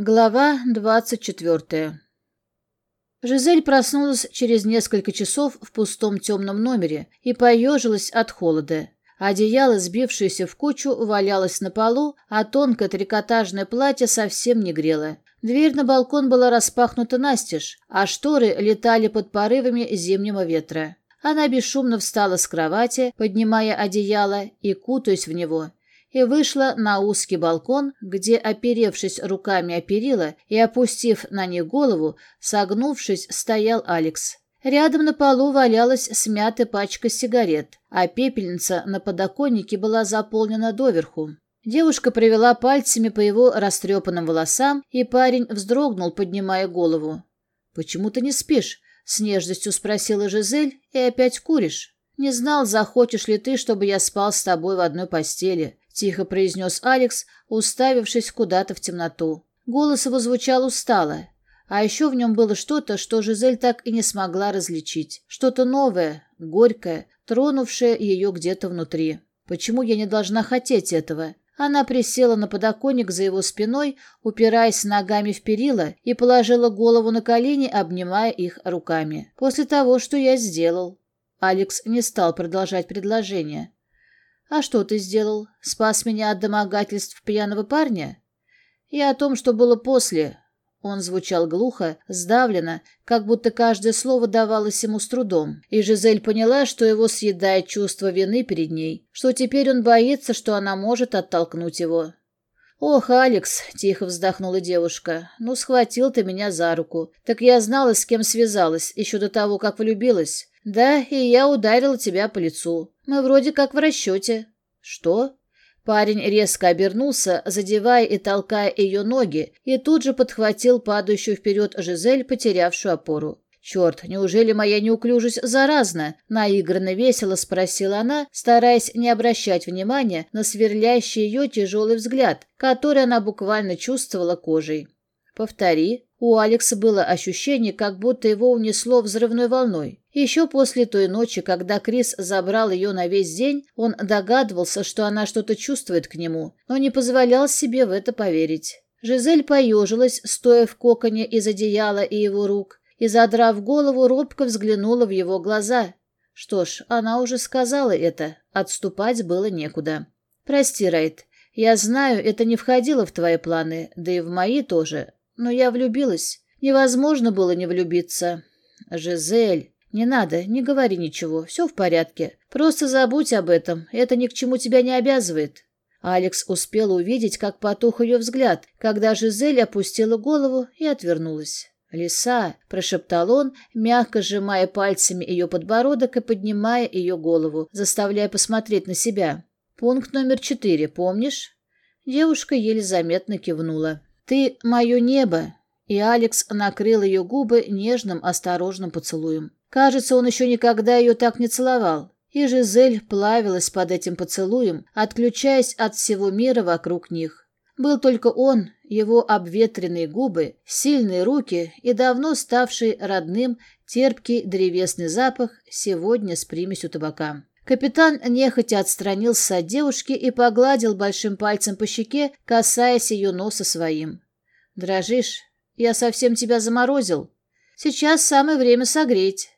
Глава 24. Жизель проснулась через несколько часов в пустом темном номере и поежилась от холода. Одеяло, сбившееся в кучу, валялось на полу, а тонкое трикотажное платье совсем не грело. Дверь на балкон была распахнута настежь, а шторы летали под порывами зимнего ветра. Она бесшумно встала с кровати, поднимая одеяло и кутаясь в него и вышла на узкий балкон, где, оперевшись руками о перила и опустив на них голову, согнувшись, стоял Алекс. Рядом на полу валялась смятая пачка сигарет, а пепельница на подоконнике была заполнена доверху. Девушка провела пальцами по его растрепанным волосам, и парень вздрогнул, поднимая голову. «Почему ты не спишь?» — с нежностью спросила Жизель. «И опять куришь?» «Не знал, захочешь ли ты, чтобы я спал с тобой в одной постели тихо произнес Алекс, уставившись куда-то в темноту. Голос его звучал устало, а еще в нем было что-то, что Жизель так и не смогла различить. Что-то новое, горькое, тронувшее ее где-то внутри. Почему я не должна хотеть этого? Она присела на подоконник за его спиной, упираясь ногами в перила, и положила голову на колени, обнимая их руками. После того, что я сделал. Алекс не стал продолжать предложение. «А что ты сделал? Спас меня от домогательств пьяного парня?» «И о том, что было после». Он звучал глухо, сдавленно, как будто каждое слово давалось ему с трудом. И Жизель поняла, что его съедает чувство вины перед ней, что теперь он боится, что она может оттолкнуть его. «Ох, Алекс!» — тихо вздохнула девушка. «Ну, схватил ты меня за руку. Так я знала, с кем связалась, еще до того, как влюбилась. Да, и я ударил тебя по лицу. Мы вроде как в расчете. Что? Парень резко обернулся, задевая и толкая ее ноги, и тут же подхватил падающую вперед Жизель, потерявшую опору. «Черт, неужели моя неуклюжесть заразна?» — наигранно весело спросила она, стараясь не обращать внимания на сверлящий ее тяжелый взгляд, который она буквально чувствовала кожей. «Повтори». У Алекса было ощущение, как будто его унесло взрывной волной. Еще после той ночи, когда Крис забрал ее на весь день, он догадывался, что она что-то чувствует к нему, но не позволял себе в это поверить. Жизель поежилась, стоя в коконе из одеяла и его рук, и, задрав голову, робко взглянула в его глаза. Что ж, она уже сказала это, отступать было некуда. «Прости, Райт, я знаю, это не входило в твои планы, да и в мои тоже, но я влюбилась. Невозможно было не влюбиться». «Жизель!» Не надо, не говори ничего, все в порядке. Просто забудь об этом, это ни к чему тебя не обязывает». Алекс успел увидеть, как потух ее взгляд, когда Жизель опустила голову и отвернулась. «Лиса!» – прошептал он, мягко сжимая пальцами ее подбородок и поднимая ее голову, заставляя посмотреть на себя. «Пункт номер четыре, помнишь?» Девушка еле заметно кивнула. «Ты – мое небо!» И Алекс накрыл ее губы нежным, осторожным поцелуем. Кажется, он еще никогда ее так не целовал. И Жизель плавилась под этим поцелуем, отключаясь от всего мира вокруг них. Был только он, его обветренные губы, сильные руки и давно ставший родным терпкий древесный запах сегодня с примесью табака. Капитан нехотя отстранился от девушки и погладил большим пальцем по щеке, касаясь ее носа своим. «Дрожишь? Я совсем тебя заморозил. Сейчас самое время согреть»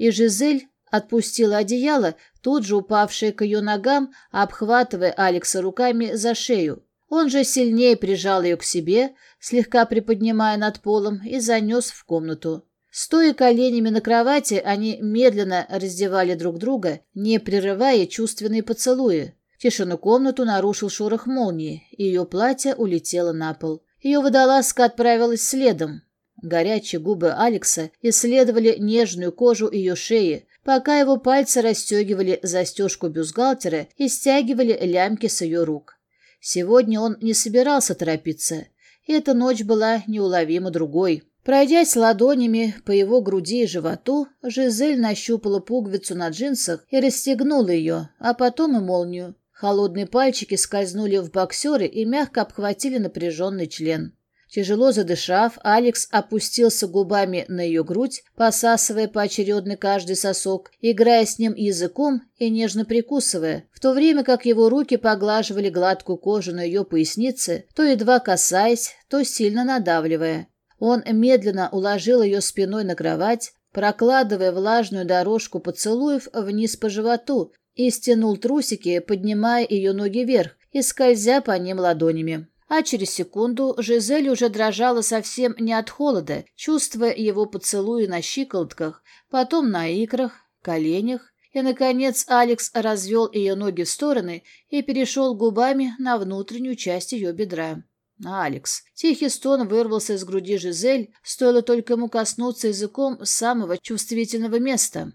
и Жизель отпустила одеяло, тут же упавшее к ее ногам, обхватывая Алекса руками за шею. Он же сильнее прижал ее к себе, слегка приподнимая над полом, и занес в комнату. Стоя коленями на кровати, они медленно раздевали друг друга, не прерывая чувственные поцелуи. Тишину комнату нарушил шорох молнии, и ее платье улетело на пол. Ее водолазка отправилась следом. Горячие губы Алекса исследовали нежную кожу ее шеи, пока его пальцы расстегивали застежку бюстгальтера и стягивали лямки с ее рук. Сегодня он не собирался торопиться. и Эта ночь была неуловимо другой. Пройдясь ладонями по его груди и животу, Жизель нащупала пуговицу на джинсах и расстегнула ее, а потом и молнию. Холодные пальчики скользнули в боксеры и мягко обхватили напряженный член. Тяжело задышав, Алекс опустился губами на ее грудь, посасывая поочередно каждый сосок, играя с ним языком и нежно прикусывая, в то время как его руки поглаживали гладкую кожу на ее пояснице, то едва касаясь, то сильно надавливая. Он медленно уложил ее спиной на кровать, прокладывая влажную дорожку поцелуев вниз по животу и стянул трусики, поднимая ее ноги вверх и скользя по ним ладонями а через секунду Жизель уже дрожала совсем не от холода, чувствуя его поцелуи на щиколотках, потом на икрах, коленях, и, наконец, Алекс развел ее ноги в стороны и перешел губами на внутреннюю часть ее бедра. Алекс. Тихий стон вырвался из груди Жизель, стоило только ему коснуться языком самого чувствительного места.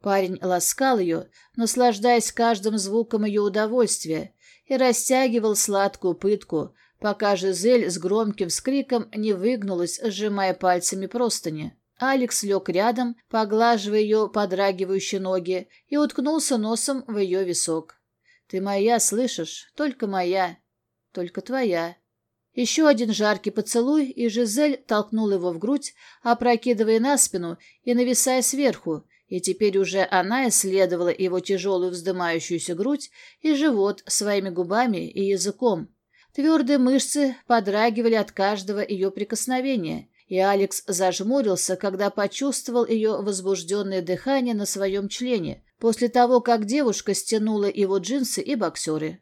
Парень ласкал ее, наслаждаясь каждым звуком ее удовольствия, и растягивал сладкую пытку, пока Жизель с громким скриком не выгнулась, сжимая пальцами простыни. Алекс лег рядом, поглаживая ее подрагивающие ноги, и уткнулся носом в ее висок. «Ты моя, слышишь? Только моя. Только твоя». Еще один жаркий поцелуй, и Жизель толкнул его в грудь, опрокидывая на спину и нависая сверху, и теперь уже она исследовала его тяжелую вздымающуюся грудь и живот своими губами и языком. Твердые мышцы подрагивали от каждого ее прикосновения, и Алекс зажмурился, когда почувствовал ее возбужденное дыхание на своем члене, после того, как девушка стянула его джинсы и боксеры.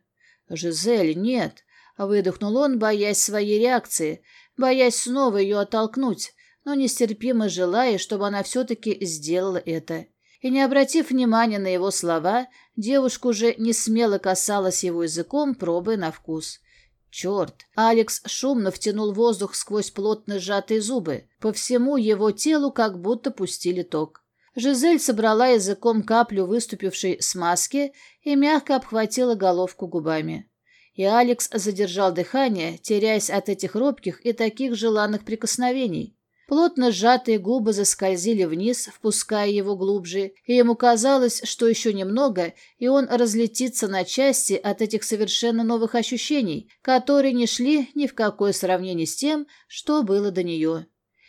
«Жизель, нет!» — выдохнул он, боясь своей реакции, боясь снова ее оттолкнуть но нестерпимо желая, чтобы она все-таки сделала это. И не обратив внимания на его слова, девушка уже не смело касалась его языком, пробуя на вкус. Черт! Алекс шумно втянул воздух сквозь плотно сжатые зубы. По всему его телу как будто пустили ток. Жизель собрала языком каплю выступившей смазки и мягко обхватила головку губами. И Алекс задержал дыхание, теряясь от этих робких и таких желанных прикосновений. Плотно сжатые губы заскользили вниз, впуская его глубже, и ему казалось, что еще немного, и он разлетится на части от этих совершенно новых ощущений, которые не шли ни в какое сравнение с тем, что было до нее.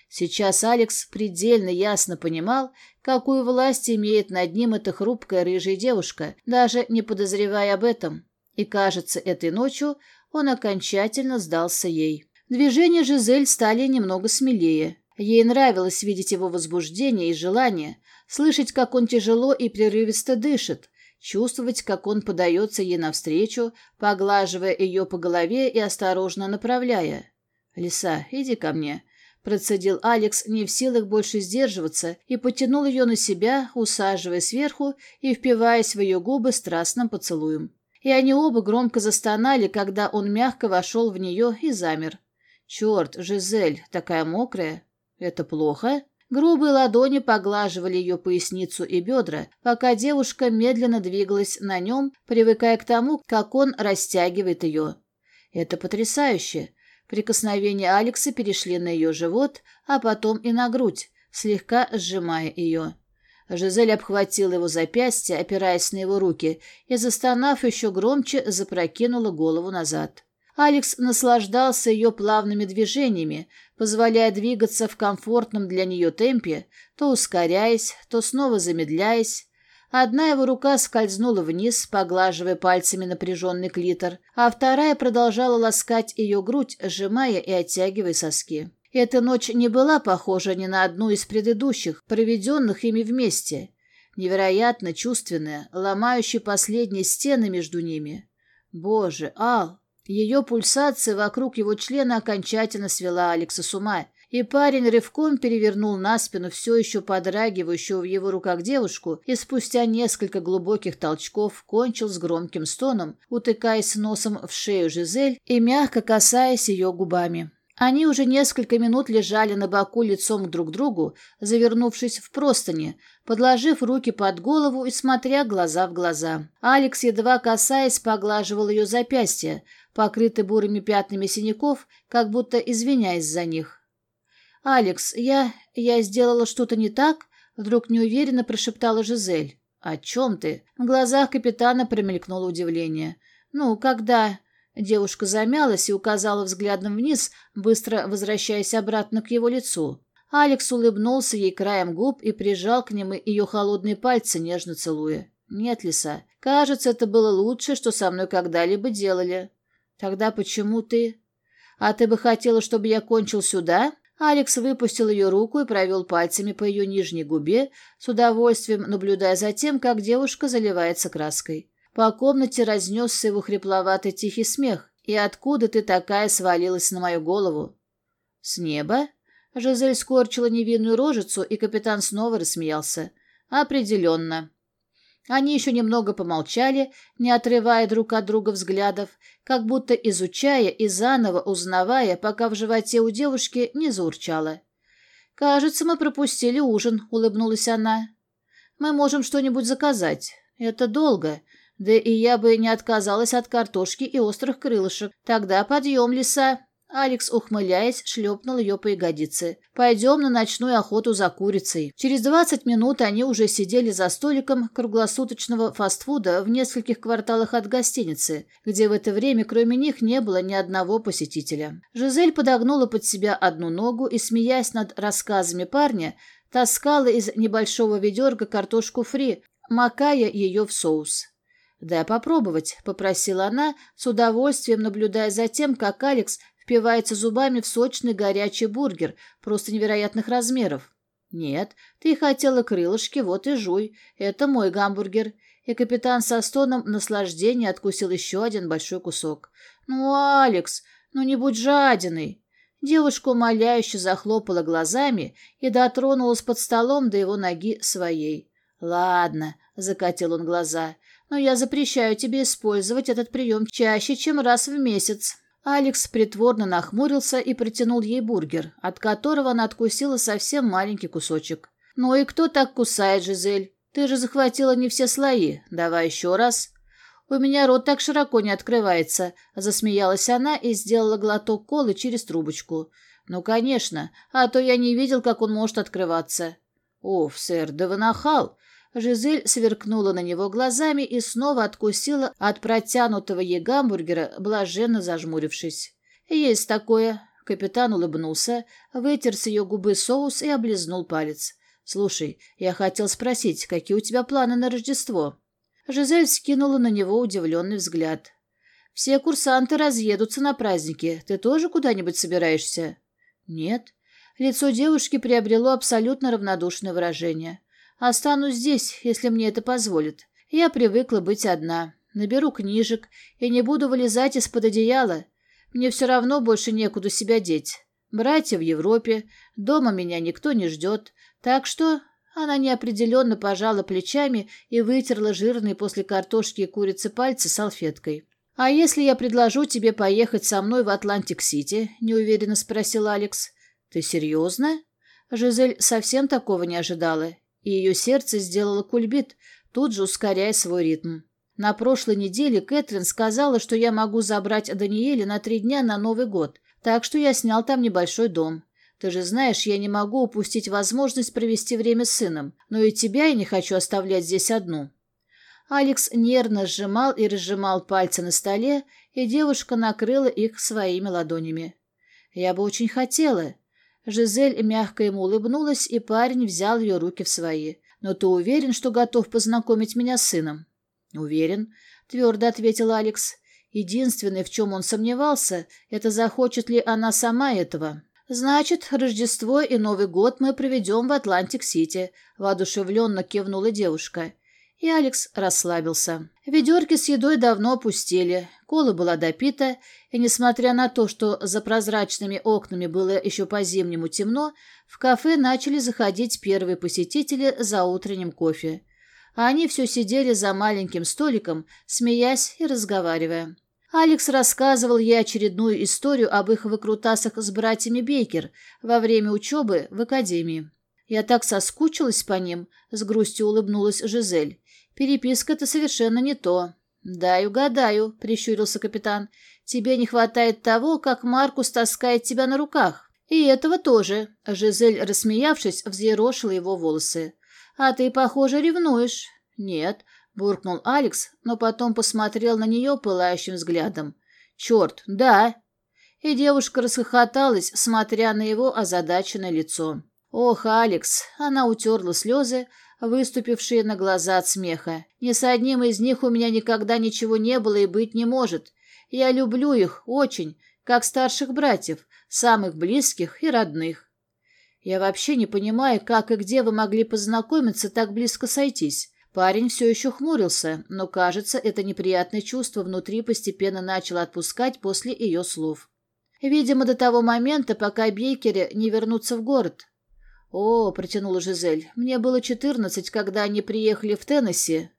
Сейчас Алекс предельно ясно понимал, какую власть имеет над ним эта хрупкая рыжая девушка, даже не подозревая об этом. И, кажется, этой ночью он окончательно сдался ей. Движения Жизель стали немного смелее. Ей нравилось видеть его возбуждение и желание, слышать, как он тяжело и прерывисто дышит, чувствовать, как он подается ей навстречу, поглаживая ее по голове и осторожно направляя. «Лиса, иди ко мне», — процедил Алекс, не в силах больше сдерживаться, и потянул ее на себя, усаживая сверху и впиваясь в ее губы страстным поцелуем. И они оба громко застонали, когда он мягко вошел в нее и замер. «Черт, Жизель, такая мокрая!» Это плохо? Грубые ладони поглаживали ее поясницу и бедра, пока девушка медленно двигалась на нем, привыкая к тому, как он растягивает ее. Это потрясающе. Прикосновения Алекса перешли на ее живот, а потом и на грудь, слегка сжимая ее. Жизель обхватила его запястье, опираясь на его руки, и, застонав еще громче, запрокинула голову назад. Алекс наслаждался ее плавными движениями, позволяя двигаться в комфортном для нее темпе, то ускоряясь, то снова замедляясь. Одна его рука скользнула вниз, поглаживая пальцами напряженный клитор, а вторая продолжала ласкать ее грудь, сжимая и оттягивая соски. Эта ночь не была похожа ни на одну из предыдущих, проведенных ими вместе. Невероятно чувственная, ломающая последние стены между ними. «Боже, Ал, ее пульсация вокруг его члена окончательно свела Алекса с ума, и парень рывком перевернул на спину все еще подрагивающую в его руках девушку и спустя несколько глубоких толчков кончил с громким стоном, утыкаясь носом в шею Жизель и мягко касаясь ее губами. Они уже несколько минут лежали на боку лицом друг к другу, завернувшись в простыни, подложив руки под голову и смотря глаза в глаза. Алекс, едва касаясь, поглаживал ее запястье, покрыты бурыми пятнами синяков, как будто извиняясь за них. «Алекс, я... я сделала что-то не так?» Вдруг неуверенно прошептала Жизель. «О чем ты?» В глазах капитана промелькнуло удивление. «Ну, когда...» Девушка замялась и указала взглядом вниз, быстро возвращаясь обратно к его лицу. Алекс улыбнулся ей краем губ и прижал к ним ее холодные пальцы, нежно целуя. «Нет, лиса, кажется, это было лучшее, что со мной когда-либо делали. Тогда почему ты...» «А ты бы хотела, чтобы я кончил сюда?» Алекс выпустил ее руку и провел пальцами по ее нижней губе, с удовольствием наблюдая за тем, как девушка заливается краской. По комнате разнесся его хрипловатый тихий смех. «И откуда ты такая свалилась на мою голову?» «С неба?» Жизель скорчила невинную рожицу, и капитан снова рассмеялся. «Определенно». Они еще немного помолчали, не отрывая друг от друга взглядов, как будто изучая и заново узнавая, пока в животе у девушки не заурчало. «Кажется, мы пропустили ужин», — улыбнулась она. «Мы можем что-нибудь заказать. Это долго. Да и я бы не отказалась от картошки и острых крылышек. Тогда подъем, лиса!» Алекс, ухмыляясь, шлепнул ее по ягодице. «Пойдем на ночную охоту за курицей». Через 20 минут они уже сидели за столиком круглосуточного фастфуда в нескольких кварталах от гостиницы, где в это время кроме них не было ни одного посетителя. Жизель подогнула под себя одну ногу и, смеясь над рассказами парня, таскала из небольшого ведерка картошку фри, макая ее в соус. «Дай попробовать», — попросила она, с удовольствием наблюдая за тем, как Алекс впивается зубами в сочный горячий бургер, просто невероятных размеров. Нет, ты хотела крылышки, вот и жуй. Это мой гамбургер. И капитан со стоном наслаждения откусил еще один большой кусок. Ну, Алекс, ну не будь жадиной. Девушка умоляюще захлопала глазами и дотронулась под столом до его ноги своей. «Ладно», — закатил он глаза, — «но я запрещаю тебе использовать этот прием чаще, чем раз в месяц». Алекс притворно нахмурился и протянул ей бургер, от которого она откусила совсем маленький кусочек. «Ну и кто так кусает, Жизель? Ты же захватила не все слои. Давай еще раз». «У меня рот так широко не открывается», — засмеялась она и сделала глоток колы через трубочку. «Ну, конечно, а то я не видел, как он может открываться». «Оф, сэр, да вы нахал!» Жизель сверкнула на него глазами и снова откусила от протянутого ей гамбургера, блаженно зажмурившись. «Есть такое». Капитан улыбнулся, вытер с ее губы соус и облизнул палец. «Слушай, я хотел спросить, какие у тебя планы на Рождество?» Жизель скинула на него удивленный взгляд. «Все курсанты разъедутся на праздники. Ты тоже куда-нибудь собираешься?» «Нет». Лицо девушки приобрело абсолютно равнодушное выражение. Останусь здесь, если мне это позволит. Я привыкла быть одна. Наберу книжек и не буду вылезать из-под одеяла. Мне все равно больше некуда себя деть. Братья в Европе, дома меня никто не ждет. Так что она неопределенно пожала плечами и вытерла жирные после картошки и курицы пальцы салфеткой. «А если я предложу тебе поехать со мной в Атлантик-Сити?» – неуверенно спросил Алекс. «Ты серьезно?» Жизель совсем такого не ожидала и ее сердце сделало кульбит, тут же ускоряя свой ритм. На прошлой неделе Кэтрин сказала, что я могу забрать Даниэля на три дня на Новый год, так что я снял там небольшой дом. Ты же знаешь, я не могу упустить возможность провести время с сыном, но и тебя я не хочу оставлять здесь одну». Алекс нервно сжимал и разжимал пальцы на столе, и девушка накрыла их своими ладонями. «Я бы очень хотела», Жизель мягко ему улыбнулась, и парень взял ее руки в свои. «Но ты уверен, что готов познакомить меня с сыном?» «Уверен», — твердо ответил Алекс. Единственное, в чем он сомневался, это захочет ли она сама этого. «Значит, Рождество и Новый год мы проведем в Атлантик-Сити», — воодушевленно кивнула девушка и Алекс расслабился. Вёдра с едой давно опустели, кола была допита, и несмотря на то, что за прозрачными окнами было еще по-зимнему темно, в кафе начали заходить первые посетители за утренним кофе. А они все сидели за маленьким столиком, смеясь и разговаривая. Алекс рассказывал ей очередную историю об их выкрутасах с братьями Бейкер во время учебы в академии. «Я так соскучилась по ним», — с грустью улыбнулась Жизель. Переписка-то совершенно не то». «Даю, гадаю», — прищурился капитан. «Тебе не хватает того, как Маркус таскает тебя на руках». «И этого тоже», а — Жизель, рассмеявшись, взъерошила его волосы. «А ты, похоже, ревнуешь». «Нет», — буркнул Алекс, но потом посмотрел на нее пылающим взглядом. «Черт, да!» И девушка расхохоталась, смотря на его озадаченное лицо. «Ох, Алекс!» Она утерла слезы, выступившие на глаза от смеха. «Ни с одним из них у меня никогда ничего не было и быть не может. Я люблю их очень, как старших братьев, самых близких и родных. Я вообще не понимаю, как и где вы могли познакомиться, так близко сойтись». Парень все еще хмурился, но, кажется, это неприятное чувство внутри постепенно начало отпускать после ее слов. Видимо, до того момента, пока Бейкеры не вернутся в город. «О», — протянула Жизель, — «мне было четырнадцать, когда они приехали в Теннесси,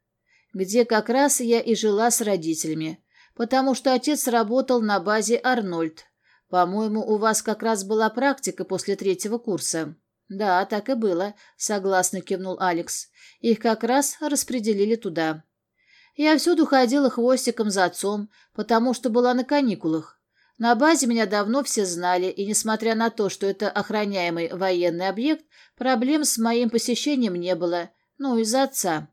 где как раз я и жила с родителями, потому что отец работал на базе «Арнольд». По-моему, у вас как раз была практика после третьего курса». «Да, так и было», — согласно кивнул Алекс. «Их как раз распределили туда». Я всюду ходила хвостиком за отцом, потому что была на каникулах. На базе меня давно все знали, и несмотря на то, что это охраняемый военный объект, проблем с моим посещением не было, ну, из-за отца.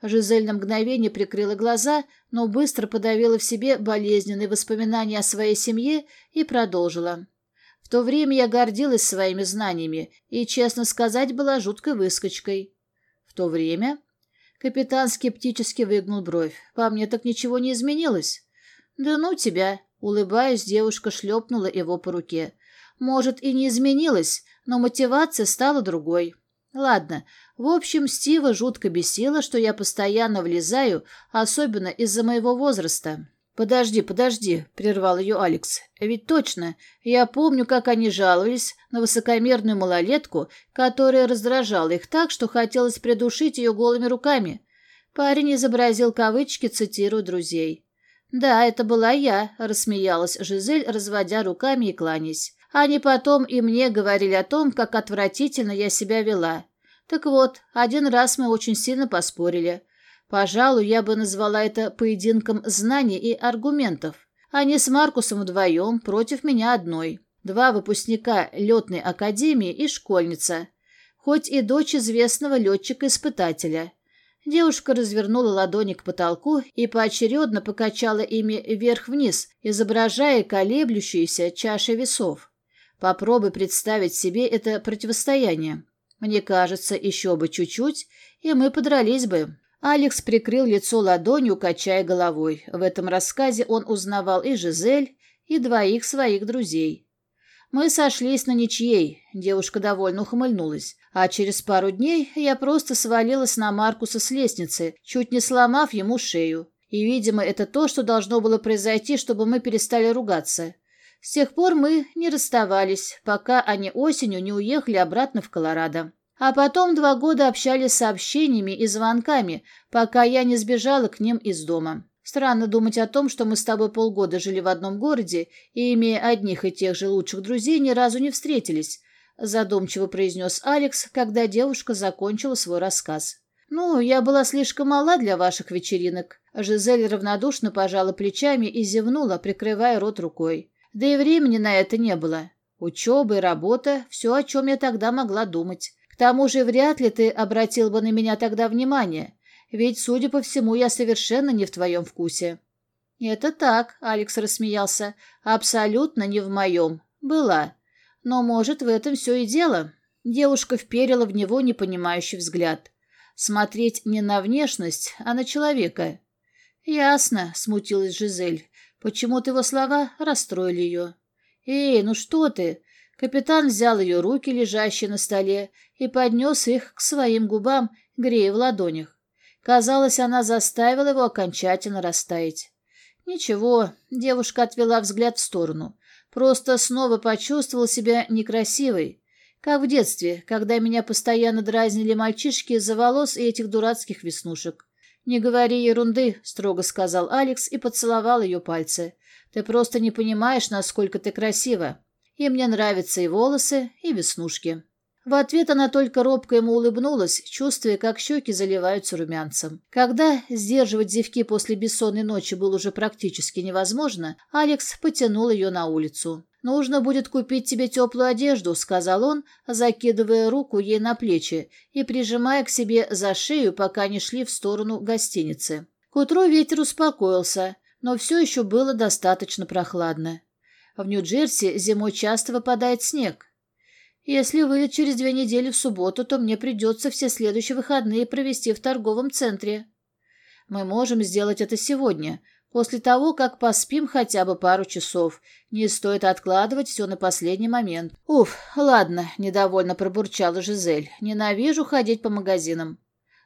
Жизель на мгновение прикрыла глаза, но быстро подавила в себе болезненные воспоминания о своей семье и продолжила. В то время я гордилась своими знаниями и, честно сказать, была жуткой выскочкой. В то время... Капитан скептически выгнул бровь. По мне так ничего не изменилось. Да ну тебя, Улыбаясь, девушка шлепнула его по руке. Может, и не изменилась, но мотивация стала другой. Ладно, в общем, Стива жутко бесило, что я постоянно влезаю, особенно из-за моего возраста. «Подожди, подожди», — прервал ее Алекс. «Ведь точно. Я помню, как они жаловались на высокомерную малолетку, которая раздражала их так, что хотелось придушить ее голыми руками». Парень изобразил кавычки, цитируя друзей. Да, это была я, рассмеялась Жизель, разводя руками и кланясь. Они потом и мне говорили о том, как отвратительно я себя вела. Так вот, один раз мы очень сильно поспорили. Пожалуй, я бы назвала это поединком знаний и аргументов. Они с Маркусом вдвоем против меня одной. Два выпускника летной академии и школьница. Хоть и дочь известного летчика-испытателя. Девушка развернула ладони к потолку и поочередно покачала ими вверх-вниз, изображая колеблющиеся чаши весов. Попробуй представить себе это противостояние. Мне кажется, еще бы чуть-чуть, и мы подрались бы. Алекс прикрыл лицо ладонью, качая головой. В этом рассказе он узнавал и Жизель, и двоих своих друзей. Мы сошлись на ничьей. Девушка довольно ухмыльнулась. А через пару дней я просто свалилась на Маркуса с лестницы, чуть не сломав ему шею. И, видимо, это то, что должно было произойти, чтобы мы перестали ругаться. С тех пор мы не расставались, пока они осенью не уехали обратно в Колорадо. А потом два года общались сообщениями и звонками, пока я не сбежала к ним из дома. Странно думать о том, что мы с тобой полгода жили в одном городе и, имея одних и тех же лучших друзей, ни разу не встретились», – задумчиво произнес Алекс, когда девушка закончила свой рассказ. «Ну, я была слишком мала для ваших вечеринок». Жизель равнодушно пожала плечами и зевнула, прикрывая рот рукой. Да и времени на это не было. Учеба и работа – все, о чем я тогда могла думать. К тому же вряд ли ты обратил бы на меня тогда внимание. Ведь, судя по всему, я совершенно не в твоем вкусе». «Это так», — Алекс рассмеялся. «Абсолютно не в моем. Была. Но, может, в этом все и дело». Девушка вперила в него непонимающий взгляд. Смотреть не на внешность, а на человека. «Ясно», — смутилась Жизель. Почему-то его слова расстроили ее. «Эй, ну что ты?» Капитан взял ее руки, лежащие на столе, и поднес их к своим губам, грея в ладонях. Казалось, она заставила его окончательно растаять. Ничего, девушка отвела взгляд в сторону. Просто снова почувствовала себя некрасивой. Как в детстве, когда меня постоянно дразнили мальчишки из-за волос и этих дурацких веснушек. «Не говори ерунды», — строго сказал Алекс и поцеловал ее пальцы. «Ты просто не понимаешь, насколько ты красива. И мне нравятся и волосы, и веснушки». В ответ она только робко ему улыбнулась, чувствуя, как щеки заливаются румянцем. Когда сдерживать зевки после бессонной ночи было уже практически невозможно, Алекс потянул ее на улицу. «Нужно будет купить тебе теплую одежду», — сказал он, закидывая руку ей на плечи и прижимая к себе за шею, пока они шли в сторону гостиницы. К утру ветер успокоился, но все еще было достаточно прохладно. В Нью-Джерси зимой часто выпадает снег. Если вы через две недели в субботу, то мне придется все следующие выходные провести в торговом центре. Мы можем сделать это сегодня, после того, как поспим хотя бы пару часов. Не стоит откладывать все на последний момент. Уф, ладно, недовольно пробурчала Жизель. Ненавижу ходить по магазинам.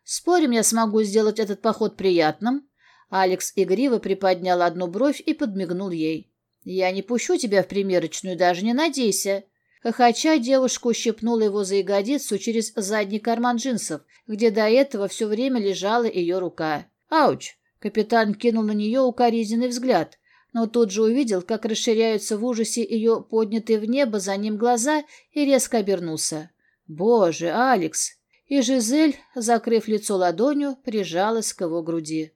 Спорим, я смогу сделать этот поход приятным? Алекс игриво приподнял одну бровь и подмигнул ей. «Я не пущу тебя в примерочную, даже не надейся. Хохоча девушка ущипнула его за ягодицу через задний карман джинсов, где до этого все время лежала ее рука. «Ауч!» — капитан кинул на нее укоризненный взгляд, но тут же увидел, как расширяются в ужасе ее поднятые в небо за ним глаза и резко обернулся. «Боже, Алекс!» И Жизель, закрыв лицо ладонью, прижалась к его груди.